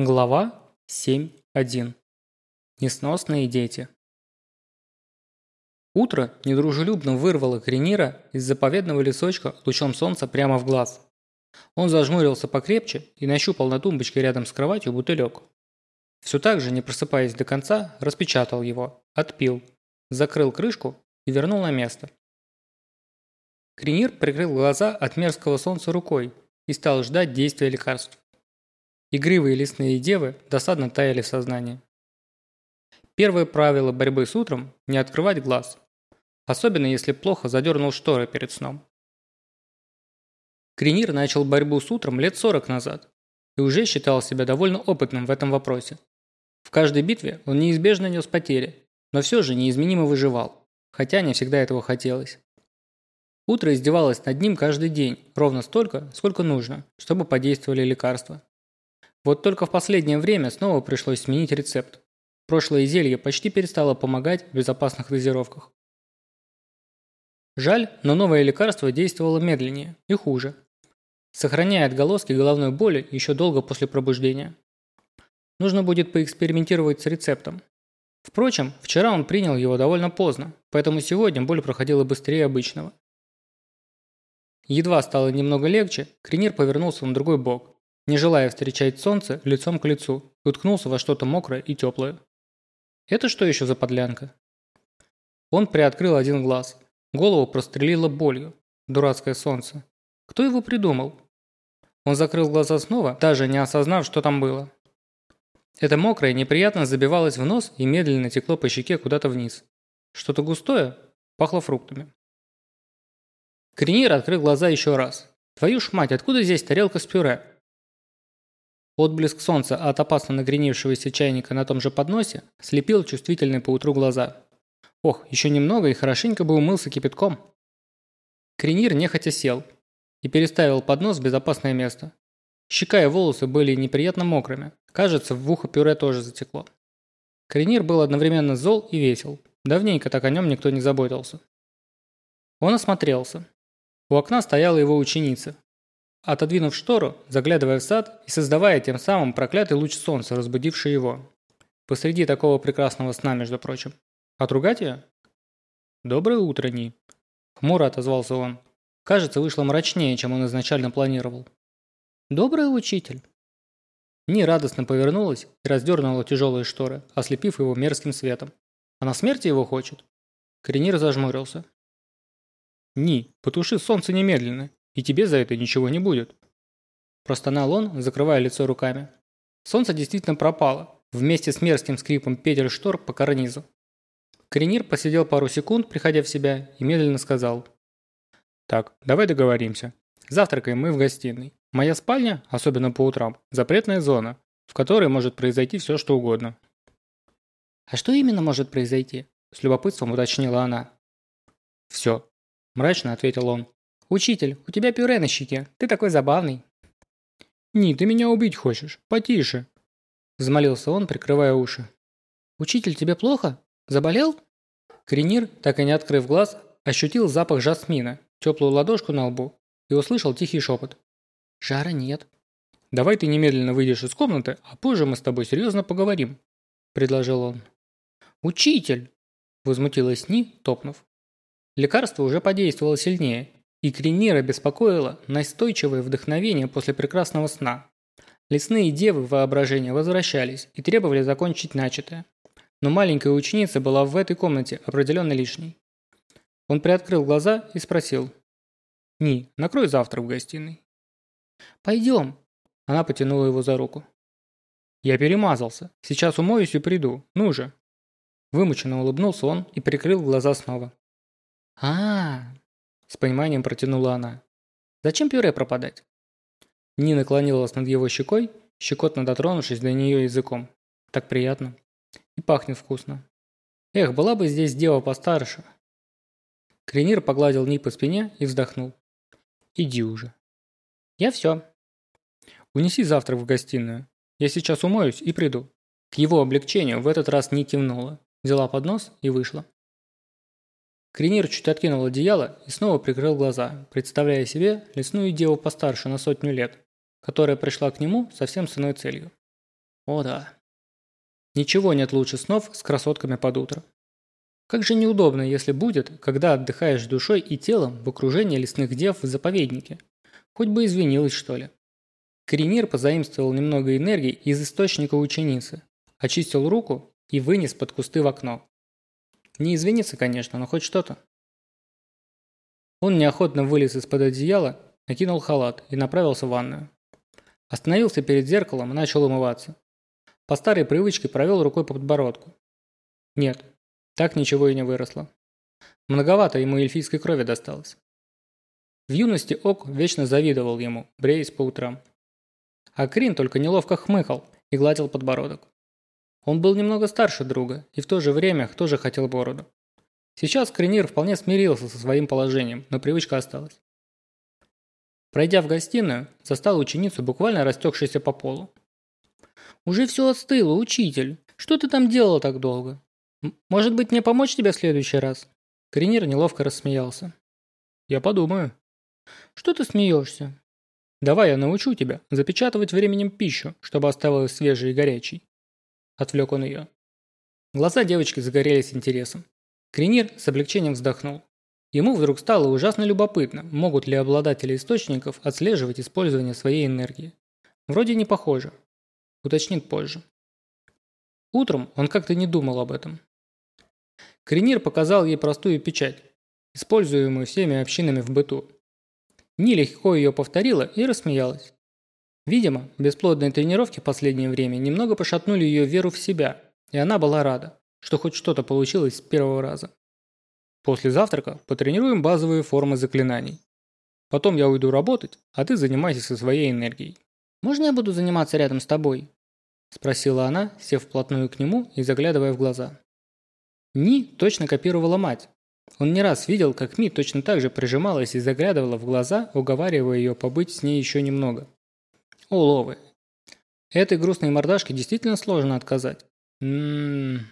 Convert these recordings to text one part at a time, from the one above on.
Глава 7.1. Несносные дети. Утро недружелюбно вырвало Кренира из заповедного лесочка лучом солнца прямо в глаз. Он зажмурился покрепче и нащупал на тумбочке рядом с кроватью бутылек. Все так же, не просыпаясь до конца, распечатал его, отпил, закрыл крышку и вернул на место. Кренир прикрыл глаза от мерзкого солнца рукой и стал ждать действия лекарств. Игривые лесные девы досадно таяли в сознании. Первое правило борьбы с утром – не открывать глаз. Особенно если плохо задернул шторы перед сном. Кренир начал борьбу с утром лет 40 назад и уже считал себя довольно опытным в этом вопросе. В каждой битве он неизбежно нес потери, но все же неизменимо выживал, хотя не всегда этого хотелось. Утро издевалось над ним каждый день, ровно столько, сколько нужно, чтобы подействовали лекарства. Вот только в последнее время снова пришлось сменить рецепт. Прошлое зелье почти перестало помогать в безопасных дозировках. Жаль, но новое лекарство действовало медленнее и хуже, сохраняя отголоски головной боли еще долго после пробуждения. Нужно будет поэкспериментировать с рецептом. Впрочем, вчера он принял его довольно поздно, поэтому сегодня боль проходила быстрее обычного. Едва стало немного легче, Кренир повернулся на другой бок не желая встречать солнце лицом к лицу, уткнулся во что-то мокрое и теплое. Это что еще за подлянка? Он приоткрыл один глаз. Голову прострелило болью. Дурацкое солнце. Кто его придумал? Он закрыл глаза снова, даже не осознав, что там было. Это мокрое неприятно забивалось в нос и медленно текло по щеке куда-то вниз. Что-то густое, пахло фруктами. Кринир открыл глаза еще раз. Твою ж мать, откуда здесь тарелка с пюре? Отблеск солнца от опасно нагренившегося чайника на том же подносе слепил чувствительные поутру глаза. Ох, еще немного и хорошенько бы умылся кипятком. Кренир нехотя сел и переставил поднос в безопасное место. Щека и волосы были неприятно мокрыми. Кажется, в ухо пюре тоже затекло. Кренир был одновременно зол и весел. Давненько так о нем никто не заботился. Он осмотрелся. У окна стояла его ученица, отодвинув штору, заглядывая в сад и создавая тем самым проклятый луч солнца, разбудивший его. Посреди такого прекрасного сна, между прочим. Отругать ее? «Доброе утро, Ни», – хмуро отозвался он. Кажется, вышло мрачнее, чем он изначально планировал. «Добрый учитель». Ни радостно повернулась и раздернула тяжелые шторы, ослепив его мерзким светом. Она смерти его хочет? Кренир зажмурился. «Ни, потуши солнце немедленно и тебе за это ничего не будет». Простонал он, закрывая лицо руками. Солнце действительно пропало, вместе с мерзким скрипом петель штор по карнизу. Коренир посидел пару секунд, приходя в себя, и медленно сказал. «Так, давай договоримся. Завтракаем мы в гостиной. Моя спальня, особенно по утрам, запретная зона, в которой может произойти все, что угодно». «А что именно может произойти?» – с любопытством уточнила она. «Все», – мрачно ответил он. «Учитель, у тебя пюре на щеке. Ты такой забавный». «Ни, ты меня убить хочешь. Потише», – взмолился он, прикрывая уши. «Учитель, тебе плохо? Заболел?» Кренир, так и не открыв глаз, ощутил запах жасмина, теплую ладошку на лбу и услышал тихий шепот. «Жара нет». «Давай ты немедленно выйдешь из комнаты, а позже мы с тобой серьезно поговорим», – предложил он. «Учитель!» – возмутилась Ни, топнув. Лекарство уже подействовало сильнее, и Кринира беспокоило настойчивое вдохновение после прекрасного сна. Лесные девы воображения возвращались и требовали закончить начатое. Но маленькая ученица была в этой комнате определенно лишней. Он приоткрыл глаза и спросил. «Ни, накрой завтрак в гостиной». «Пойдем». Она потянула его за руку. «Я перемазался. Сейчас умоюсь и приду. Ну же». Вымученно улыбнулся он и прикрыл глаза снова. а, с пониманием протянула она. «Зачем пюре пропадать?» Нина наклонилась над его щекой, щекотно дотронувшись до нее языком. Так приятно. И пахнет вкусно. Эх, была бы здесь дева постарше. Кренир погладил Ни по спине и вздохнул. Иди уже. Я все. Унеси завтрак в гостиную. Я сейчас умоюсь и приду. К его облегчению в этот раз Ни кивнула, взяла поднос и вышла. Кренир чуть откинул одеяло и снова прикрыл глаза, представляя себе лесную деву постарше на сотню лет, которая пришла к нему совсем с иной целью. О да. Ничего нет лучше снов с красотками под утро. Как же неудобно, если будет, когда отдыхаешь душой и телом в окружении лесных дев в заповеднике. Хоть бы извинилась, что ли. Коренир позаимствовал немного энергии из источника ученицы, очистил руку и вынес под кусты в окно. Не извиниться, конечно, но хоть что-то. Он неохотно вылез из-под одеяла, накинул халат и направился в ванную. Остановился перед зеркалом и начал умываться. По старой привычке провел рукой по подбородку. Нет, так ничего и не выросло. Многовато ему эльфийской крови досталось. В юности Ок вечно завидовал ему, бреясь по утрам. А Крин только неловко хмыкал и гладил подбородок. Он был немного старше друга и в то же время тоже хотел бороду. Сейчас Кринир вполне смирился со своим положением, но привычка осталась. Пройдя в гостиную, застал ученицу, буквально растекшейся по полу. «Уже все остыло, учитель. Что ты там делал так долго? Может быть, мне помочь тебе в следующий раз?» Кринир неловко рассмеялся. «Я подумаю». «Что ты смеешься? Давай я научу тебя запечатывать временем пищу, чтобы оставалась свежей и горячей. Отвлек он ее. Глаза девочки загорелись интересом. Кринир с облегчением вздохнул. Ему вдруг стало ужасно любопытно, могут ли обладатели источников отслеживать использование своей энергии. Вроде не похоже. Уточнит позже. Утром он как-то не думал об этом. Кринир показал ей простую печать, используемую всеми общинами в быту. Ни легко ее повторила и рассмеялась. Видимо, бесплодные тренировки в последнее время немного пошатнули ее веру в себя, и она была рада, что хоть что-то получилось с первого раза. После завтрака потренируем базовые формы заклинаний. Потом я уйду работать, а ты занимайся со своей энергией. «Можно я буду заниматься рядом с тобой?» – спросила она, сев вплотную к нему и заглядывая в глаза. Ни точно копировала мать, он не раз видел, как Ми точно так же прижималась и заглядывала в глаза, уговаривая ее побыть с ней еще немного. О, Ловы. Этой грустной мордашке действительно сложно отказать. Ммм...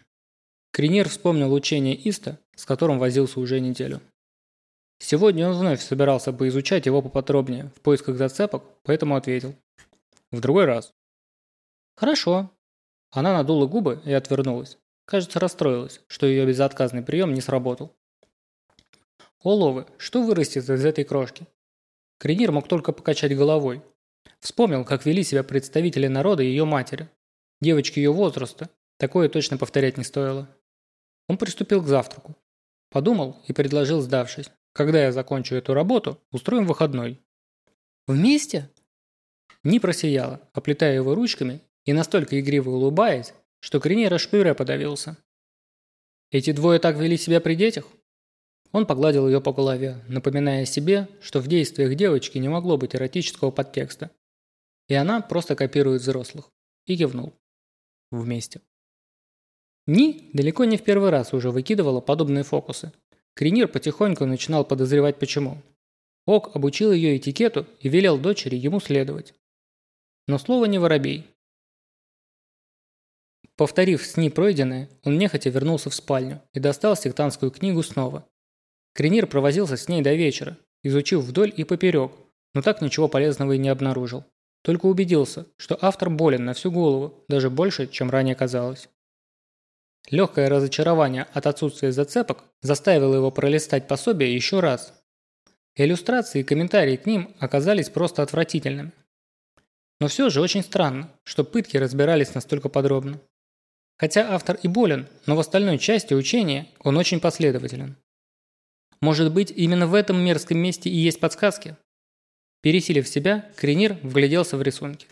Кринер вспомнил учение Иста, с которым возился уже неделю. Сегодня он вновь собирался поизучать его поподробнее, в поисках зацепок, поэтому ответил. В другой раз. Хорошо. Она надула губы и отвернулась. Кажется, расстроилась, что ее безотказный прием не сработал. Оловы, что вырастет из этой крошки? Кренир мог только покачать головой. Вспомнил, как вели себя представители народа и ее матери. Девочки ее возраста. Такое точно повторять не стоило. Он приступил к завтраку. Подумал и предложил, сдавшись. Когда я закончу эту работу, устроим выходной. Вместе? Не просияла, оплетая его ручками и настолько игриво улыбаясь, что Кренир аж подавился. Эти двое так вели себя при детях? Он погладил ее по голове, напоминая себе, что в действиях девочки не могло быть эротического подтекста. И она просто копирует взрослых. И кивнул. Вместе. Ни далеко не в первый раз уже выкидывала подобные фокусы. Кринир потихоньку начинал подозревать почему. Ок обучил ее этикету и велел дочери ему следовать. Но слово не воробей. Повторив с ней пройденное, он нехотя вернулся в спальню и достал сектантскую книгу снова. Кренир провозился с ней до вечера, изучив вдоль и поперек, но так ничего полезного и не обнаружил. Только убедился, что автор болен на всю голову, даже больше, чем ранее казалось. Легкое разочарование от отсутствия зацепок заставило его пролистать пособие еще раз. Иллюстрации и комментарии к ним оказались просто отвратительными. Но все же очень странно, что пытки разбирались настолько подробно. Хотя автор и болен, но в остальной части учения он очень последователен. Может быть, именно в этом мерзком месте и есть подсказки? Пересилив себя, Кренир вгляделся в рисунки.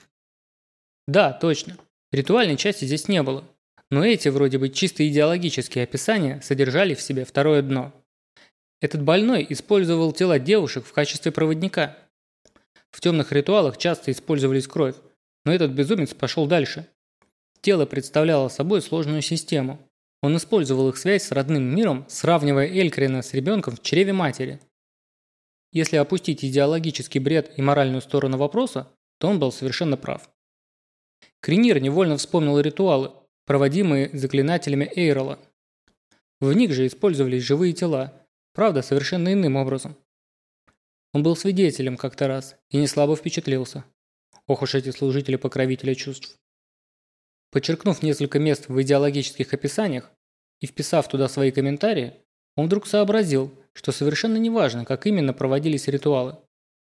Да, точно. Ритуальной части здесь не было. Но эти, вроде бы, чисто идеологические описания содержали в себе второе дно. Этот больной использовал тела девушек в качестве проводника. В темных ритуалах часто использовались кровь, но этот безумец пошел дальше. Тело представляло собой сложную систему, он использовал их связь с родным миром, сравнивая Элькрина с ребенком в чреве матери. Если опустить идеологический бред и моральную сторону вопроса, то он был совершенно прав. Кринир невольно вспомнил ритуалы, проводимые заклинателями Эйрола. В них же использовались живые тела, правда, совершенно иным образом. Он был свидетелем как-то раз и не слабо впечатлился. Ох уж эти служители покровителя чувств. Подчеркнув несколько мест в идеологических описаниях и вписав туда свои комментарии, он вдруг сообразил, что совершенно неважно, как именно проводились ритуалы.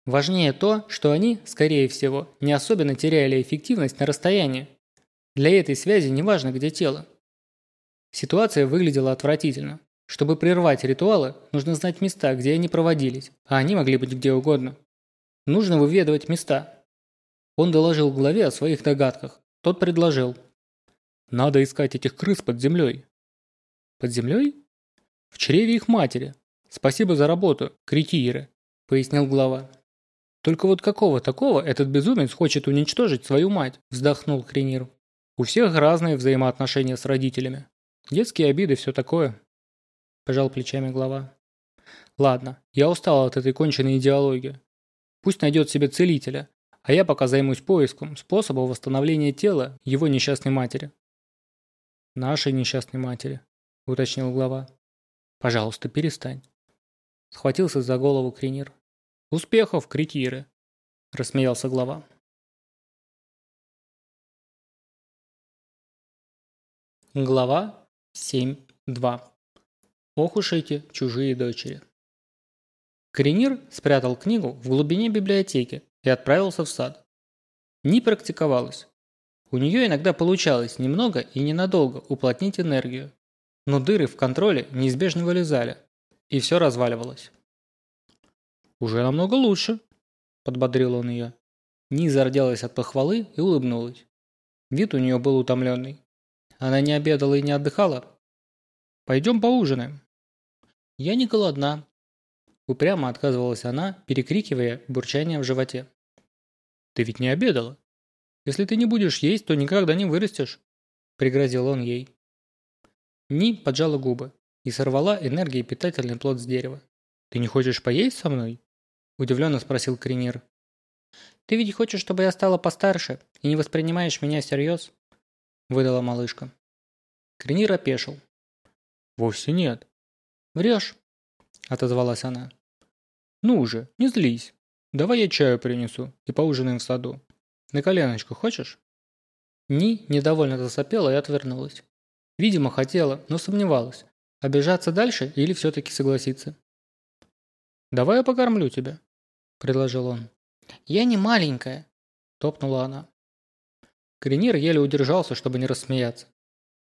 Важнее то, что они, скорее всего, не особенно теряли эффективность на расстоянии. Для этой связи неважно, где тело. Ситуация выглядела отвратительно. Чтобы прервать ритуалы, нужно знать места, где они проводились, а они могли быть где угодно. Нужно выведывать места. Он доложил главе о своих догадках. Тот предложил. Надо искать этих крыс под землей. Под землей? В чреве их матери. Спасибо за работу, кретиры, пояснил глава. Только вот какого такого этот безумец хочет уничтожить свою мать, вздохнул Кренир. У всех разные взаимоотношения с родителями. Детские обиды, все такое. Пожал плечами глава. Ладно, я устал от этой конченной идеологии. Пусть найдет себе целителя, а я пока займусь поиском способа восстановления тела его несчастной матери. Нашей несчастной матери, уточнил глава. Пожалуйста, перестань. Схватился за голову Кринир. Успехов, кретиры, рассмеялся глава. Глава 7.2. Ох уж эти чужие дочери. Кринир спрятал книгу в глубине библиотеки и отправился в сад. Не практиковалась. У нее иногда получалось немного и ненадолго уплотнить энергию, но дыры в контроле неизбежно вылезали, и все разваливалось. «Уже намного лучше», – подбодрил он ее. Ни зарделась от похвалы и улыбнулась. Вид у нее был утомленный. Она не обедала и не отдыхала. «Пойдем поужинаем». «Я не голодна», – упрямо отказывалась она, перекрикивая бурчание в животе. «Ты ведь не обедала. Если ты не будешь есть, то никогда не вырастешь», – пригрозил он ей. Ни поджала губы и сорвала энергией питательный плод с дерева. «Ты не хочешь поесть со мной?» – удивленно спросил Кринир. «Ты ведь хочешь, чтобы я стала постарше и не воспринимаешь меня всерьез?» – выдала малышка. Кринир опешил. «Вовсе нет». «Врешь», – отозвалась она. «Ну уже, не злись. Давай я чаю принесу и поужинаем в саду. На коленочку хочешь?» Ни недовольно засопела и отвернулась. Видимо, хотела, но сомневалась, обижаться дальше или все-таки согласиться. «Давай я покормлю тебя», – предложил он. «Я не маленькая», – топнула она. Кренир еле удержался, чтобы не рассмеяться.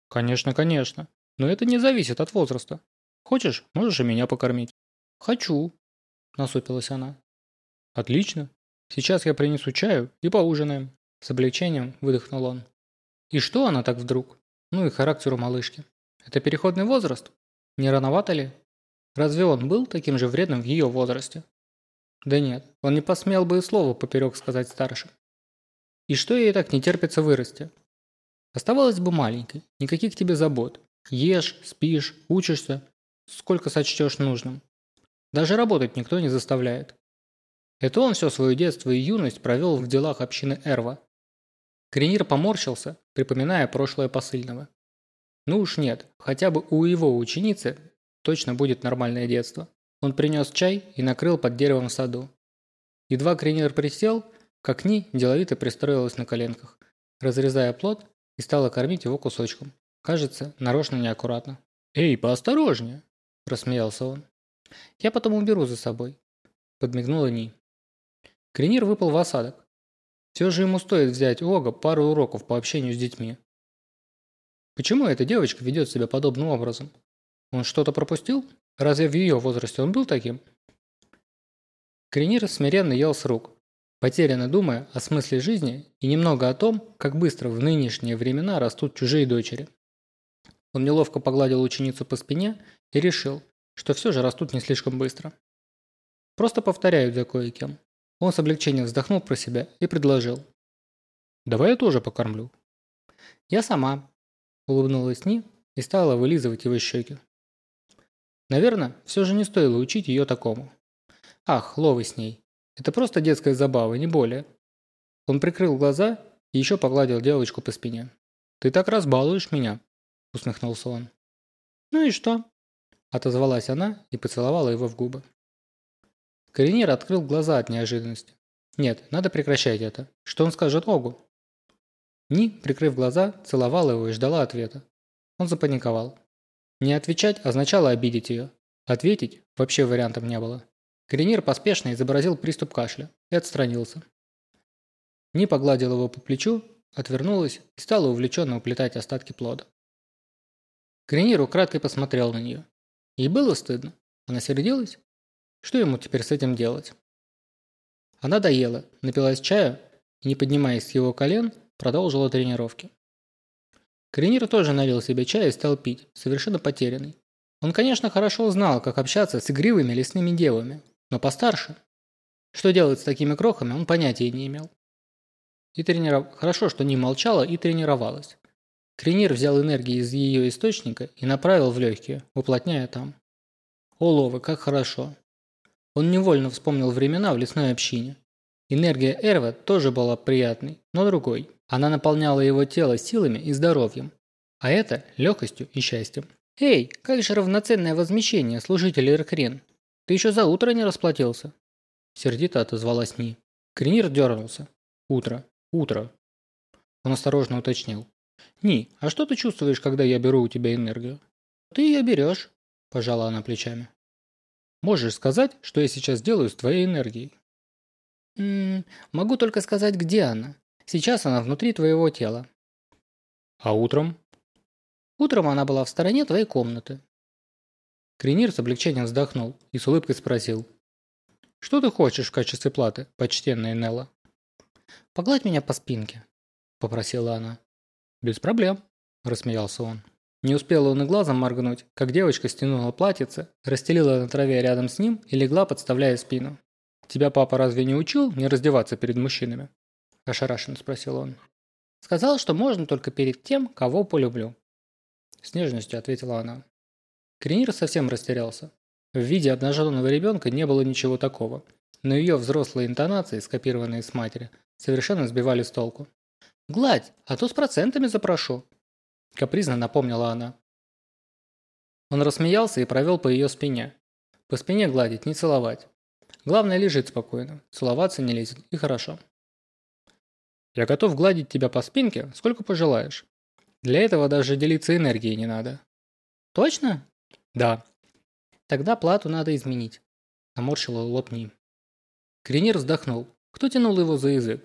«Конечно, конечно, но это не зависит от возраста. Хочешь, можешь и меня покормить». «Хочу», – насупилась она. «Отлично. Сейчас я принесу чаю и поужинаем». С облегчением выдохнул он. «И что она так вдруг?» Ну и характеру малышки. Это переходный возраст? Не рановато ли? Разве он был таким же вредным в ее возрасте? Да нет, он не посмел бы и слова поперек сказать старше. И что ей так не терпится вырасти? Оставалась бы маленькой, никаких тебе забот. Ешь, спишь, учишься, сколько сочтешь нужным. Даже работать никто не заставляет. Это он все свое детство и юность провел в делах общины Эрва, Кренир поморщился, припоминая прошлое посыльного. Ну уж нет, хотя бы у его ученицы точно будет нормальное детство. Он принес чай и накрыл под деревом в саду. Едва Кренир присел, как Ни деловито пристроилась на коленках, разрезая плод и стала кормить его кусочком. Кажется, нарочно неаккуратно. «Эй, поосторожнее!» – рассмеялся он. «Я потом уберу за собой», – подмигнула Ни. Кренир выпал в осадок. Все же ему стоит взять у Ога пару уроков по общению с детьми. Почему эта девочка ведет себя подобным образом? Он что-то пропустил? Разве в ее возрасте он был таким? Кренир смиренно ел с рук, потерянно думая о смысле жизни и немного о том, как быстро в нынешние времена растут чужие дочери. Он неловко погладил ученицу по спине и решил, что все же растут не слишком быстро. Просто повторяют за кое-кем. Он с облегчением вздохнул про себя и предложил. «Давай я тоже покормлю». «Я сама», – улыбнулась Ни и стала вылизывать его щеки. Наверное, все же не стоило учить ее такому. Ах, ловы с ней. Это просто детская забава, не более. Он прикрыл глаза и еще погладил девочку по спине. «Ты так разбалуешь меня», – усмехнулся он. «Ну и что?» – отозвалась она и поцеловала его в губы. Коренир открыл глаза от неожиданности. Нет, надо прекращать это. Что он скажет Огу? Ни, прикрыв глаза, целовала его и ждала ответа. Он запаниковал. Не отвечать означало обидеть ее. Ответить вообще вариантом не было. Кренир поспешно изобразил приступ кашля и отстранился. Ни погладил его по плечу, отвернулась и стала увлеченно уплетать остатки плода. Кренир украдкой посмотрел на нее. Ей было стыдно. Она сердилась? Что ему теперь с этим делать? Она доела, напилась чаю и, не поднимаясь с его колен, продолжила тренировки. Кренир тоже налил себе чай и стал пить, совершенно потерянный. Он, конечно, хорошо знал, как общаться с игривыми лесными девами, но постарше. Что делать с такими крохами, он понятия не имел. И трениров... Хорошо, что не молчала и тренировалась. Кренир взял энергии из ее источника и направил в легкие, уплотняя там. О, как хорошо. Он невольно вспомнил времена в лесной общине. Энергия Эрва тоже была приятной, но другой. Она наполняла его тело силами и здоровьем, а это легкостью и счастьем. «Эй, как же равноценное возмещение, служитель Иркрин? Ты еще за утро не расплатился?» Сердито отозвалась Ни. Кренир дернулся. «Утро. Утро». Он осторожно уточнил. «Ни, а что ты чувствуешь, когда я беру у тебя энергию?» «Ты ее берешь», – пожала она плечами. «Можешь сказать, что я сейчас делаю с твоей энергией?» М -м, «Могу только сказать, где она. Сейчас она внутри твоего тела. А утром? Утром она была в стороне твоей комнаты. Кренир с облегчением вздохнул и с улыбкой спросил. «Что ты хочешь в качестве платы, почтенная Нелла?» «Погладь меня по спинке», – попросила она. «Без проблем», – рассмеялся он. Не успел он и глазом моргнуть, как девочка стянула платьице, расстелила на траве рядом с ним и легла, подставляя спину. «Тебя папа разве не учил не раздеваться перед мужчинами?» – ошарашенно спросил он. «Сказал, что можно только перед тем, кого полюблю». С нежностью ответила она. Кренир совсем растерялся. В виде обнаженного ребенка не было ничего такого, но ее взрослые интонации, скопированные с матери, совершенно сбивали с толку. «Гладь, а то с процентами запрошу», – капризно напомнила она. Он рассмеялся и провел по ее спине. По спине гладить, не целовать. Главное, лежит спокойно, целоваться не лезет, и хорошо. Я готов гладить тебя по спинке, сколько пожелаешь. Для этого даже делиться энергией не надо. Точно? Да. Тогда плату надо изменить. Наморщила лоб Ни. Кренир вздохнул. Кто тянул его за язык?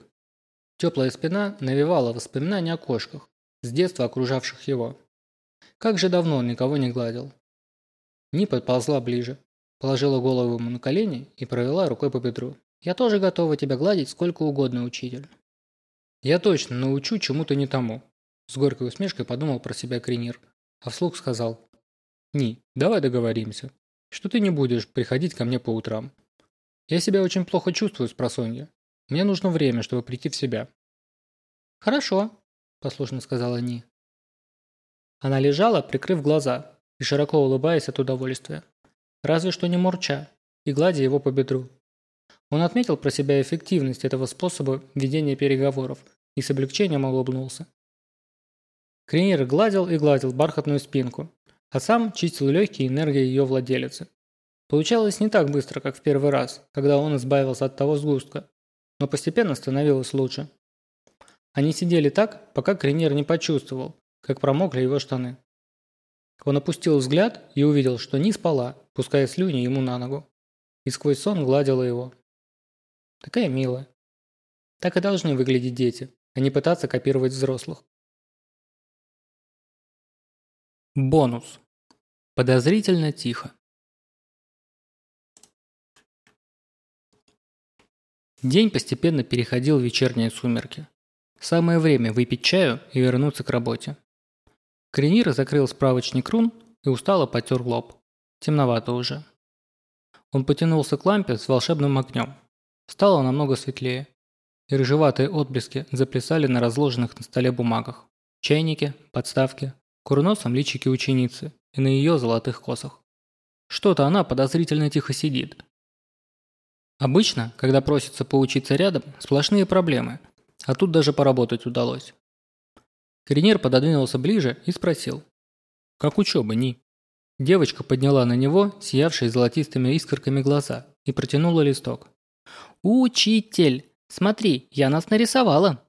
Теплая спина навевала воспоминания о кошках, с детства окружавших его. Как же давно он никого не гладил. Ни подползла ближе, положила голову ему на колени и провела рукой по бедру. «Я тоже готова тебя гладить сколько угодно, учитель». Я точно научу чему-то не тому. С горькой усмешкой подумал про себя Кринир, а вслух сказал. Ни, давай договоримся, что ты не будешь приходить ко мне по утрам. Я себя очень плохо чувствую с просонья. Мне нужно время, чтобы прийти в себя. Хорошо, послушно сказала Ни. Она лежала, прикрыв глаза и широко улыбаясь от удовольствия. Разве что не мурча и гладя его по бедру. Он отметил про себя эффективность этого способа ведения переговоров и с облегчением улыбнулся. Кринер гладил и гладил бархатную спинку, а сам чистил легкие энергии ее владелицы. Получалось не так быстро, как в первый раз, когда он избавился от того сгустка, но постепенно становилось лучше. Они сидели так, пока Кринер не почувствовал, как промокли его штаны. Он опустил взгляд и увидел, что не спала, пуская слюни ему на ногу, и сквозь сон гладила его. Такая милая. Так и должны выглядеть дети, а не пытаться копировать взрослых. Бонус. Подозрительно тихо. День постепенно переходил в вечерние сумерки. Самое время выпить чаю и вернуться к работе. Кренир закрыл справочник рун и устало потер лоб. Темновато уже. Он потянулся к лампе с волшебным огнем. Стало намного светлее, и рыжеватые отблески заплясали на разложенных на столе бумагах. Чайники, подставки, курносом личики ученицы и на ее золотых косах. Что-то она подозрительно тихо сидит. Обычно, когда просится поучиться рядом, сплошные проблемы, а тут даже поработать удалось. Коренер пододвинулся ближе и спросил. «Как учеба, Ни?» Девочка подняла на него сиявшие золотистыми искорками глаза и протянула листок. «Учитель! Смотри, я нас нарисовала!»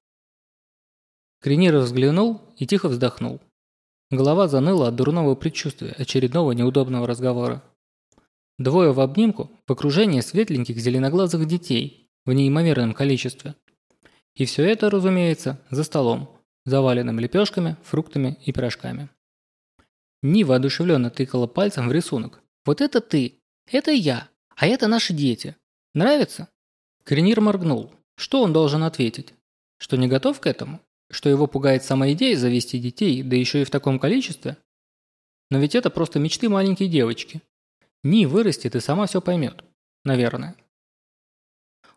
Кренир взглянул и тихо вздохнул. Голова заныла от дурного предчувствия очередного неудобного разговора. Двое в обнимку в окружении светленьких зеленоглазых детей в неимоверном количестве. И все это, разумеется, за столом, заваленным лепешками, фруктами и пирожками. Ни воодушевленно тыкала пальцем в рисунок. «Вот это ты! Это я! А это наши дети! Нравится?» Кренир моргнул. Что он должен ответить? Что не готов к этому? Что его пугает сама идея завести детей, да еще и в таком количестве? Но ведь это просто мечты маленькой девочки. Ни вырастет и сама все поймет. Наверное.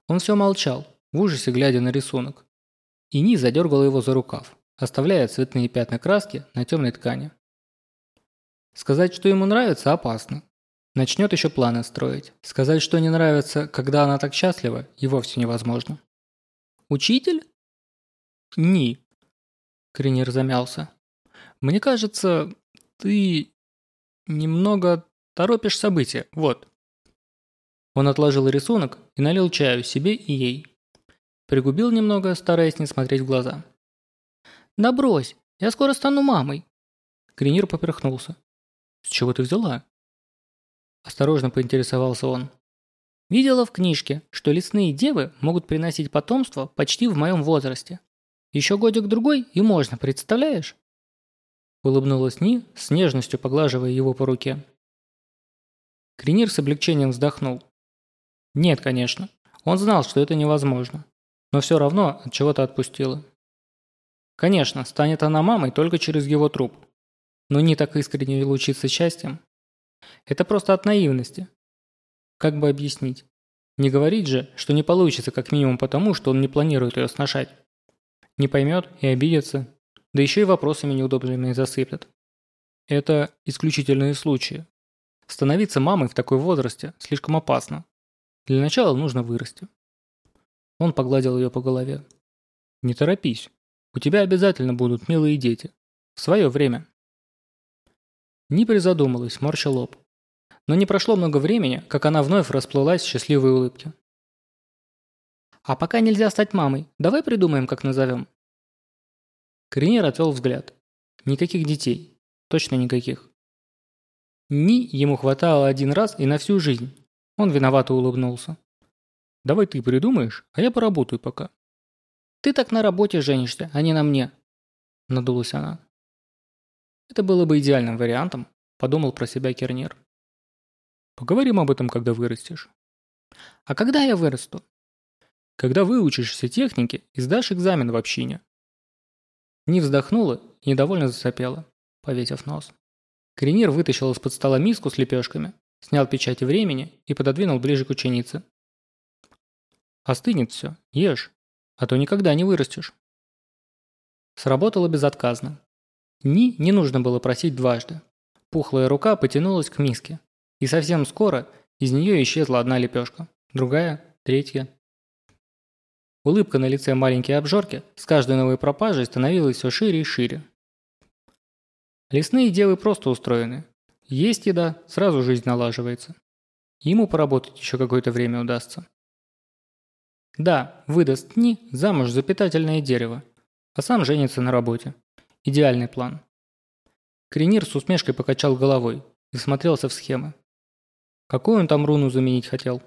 Он все молчал, в ужасе глядя на рисунок. И Ни задергала его за рукав, оставляя цветные пятна краски на темной ткани. Сказать, что ему нравится, опасно. Начнет еще планы строить. Сказать, что не нравится, когда она так счастлива, и вовсе невозможно. «Учитель?» «Ни». Кринер замялся. «Мне кажется, ты немного торопишь события, вот». Он отложил рисунок и налил чаю себе и ей. Пригубил немного, стараясь не смотреть в глаза. «Да брось, я скоро стану мамой». Кринир поперхнулся. «С чего ты взяла?» Осторожно поинтересовался он. «Видела в книжке, что лесные девы могут приносить потомство почти в моем возрасте. Еще годик-другой и можно, представляешь?» Улыбнулась Ни, с нежностью поглаживая его по руке. Кринир с облегчением вздохнул. Нет, конечно. Он знал, что это невозможно. Но все равно от чего-то отпустила. Конечно, станет она мамой только через его труп. Но не так искренне лучится счастьем. Это просто от наивности. Как бы объяснить? Не говорить же, что не получится как минимум потому, что он не планирует ее сношать. Не поймет и обидится, да еще и вопросами неудобными засыплет. Это исключительные случаи. Становиться мамой в такой возрасте слишком опасно. Для начала нужно вырасти. Он погладил ее по голове. Не торопись. У тебя обязательно будут милые дети. В свое время. Не призадумалась, морща лоб. Но не прошло много времени, как она вновь расплылась в счастливой улыбке. «А пока нельзя стать мамой, давай придумаем, как назовем». Коренер отвел взгляд. Никаких детей. Точно никаких. Ни ему хватало один раз и на всю жизнь. Он виновато улыбнулся. «Давай ты придумаешь, а я поработаю пока». «Ты так на работе женишься, а не на мне», – надулась она. Это было бы идеальным вариантом, подумал про себя Кернир. Поговорим об этом, когда вырастешь. А когда я вырасту? Когда выучишься технике и сдашь экзамен в общине. Не вздохнула и недовольно засопела, повесив нос. Кренир вытащил из-под стола миску с лепешками, снял печати времени и пододвинул ближе к ученице. «Остынет все, ешь, а то никогда не вырастешь». Сработало безотказно. Ни не нужно было просить дважды. Пухлая рука потянулась к миске. И совсем скоро из нее исчезла одна лепешка. Другая, третья. Улыбка на лице маленькой обжорки с каждой новой пропажей становилась все шире и шире. Лесные девы просто устроены. Есть еда, сразу жизнь налаживается. Ему поработать еще какое-то время удастся. Да, выдаст Ни замуж за питательное дерево, а сам женится на работе. Идеальный план. Кренир с усмешкой покачал головой и смотрелся в схемы. Какую он там руну заменить хотел?